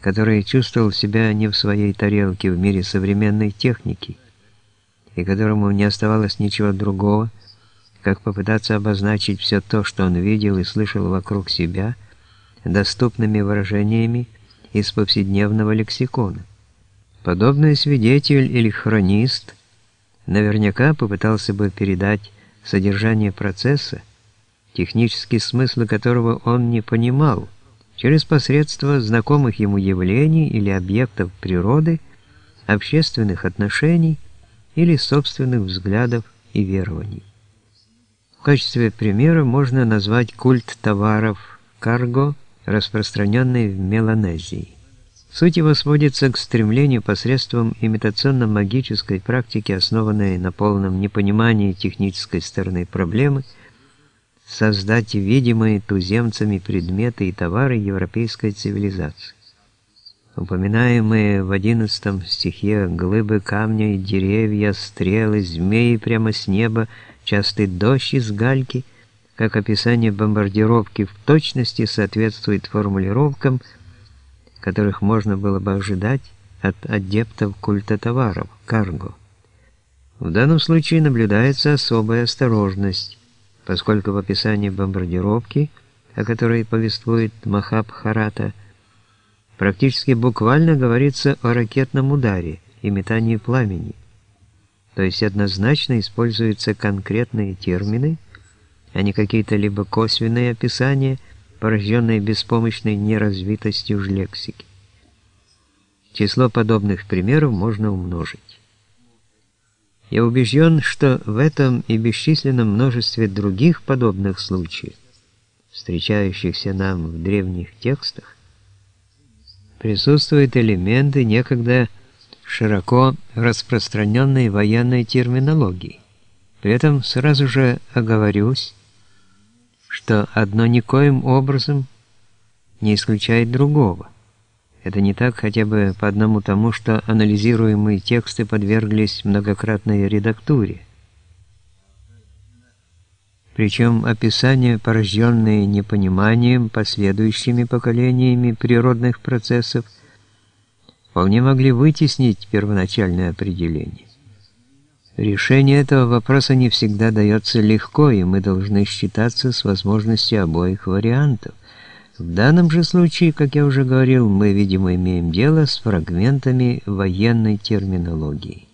который чувствовал себя не в своей тарелке в мире современной техники, и которому не оставалось ничего другого, как попытаться обозначить все то, что он видел и слышал вокруг себя, доступными выражениями из повседневного лексикона. Подобный свидетель или хронист наверняка попытался бы передать содержание процесса, технический смысл которого он не понимал, через посредство знакомых ему явлений или объектов природы, общественных отношений или собственных взглядов и верований. В качестве примера можно назвать культ товаров карго, распространенный в Меланезии. Суть его сводится к стремлению посредством имитационно-магической практики, основанной на полном непонимании технической стороны проблемы, создать видимые туземцами предметы и товары европейской цивилизации. Упоминаемые в одиннадцатом стихе глыбы камня и деревья, стрелы, змеи прямо с неба, частый дождь из гальки, как описание бомбардировки в точности соответствует формулировкам, которых можно было бы ожидать от адептов культа товаров, карго. В данном случае наблюдается особая осторожность, поскольку в описании бомбардировки, о которой повествует Махабхарата, практически буквально говорится о ракетном ударе и метании пламени, то есть однозначно используются конкретные термины, а не какие-то либо косвенные описания, порожденные беспомощной неразвитостью лексики. Число подобных примеров можно умножить. Я убежден, что в этом и бесчисленном множестве других подобных случаев, встречающихся нам в древних текстах, присутствуют элементы некогда широко распространенной военной терминологии. При этом сразу же оговорюсь, что одно никоим образом не исключает другого. Это не так хотя бы по одному тому, что анализируемые тексты подверглись многократной редактуре. Причем описания, порожденные непониманием последующими поколениями природных процессов, вполне могли вытеснить первоначальное определение. Решение этого вопроса не всегда дается легко, и мы должны считаться с возможностью обоих вариантов – в данном же случае, как я уже говорил, мы, видимо, имеем дело с фрагментами военной терминологии.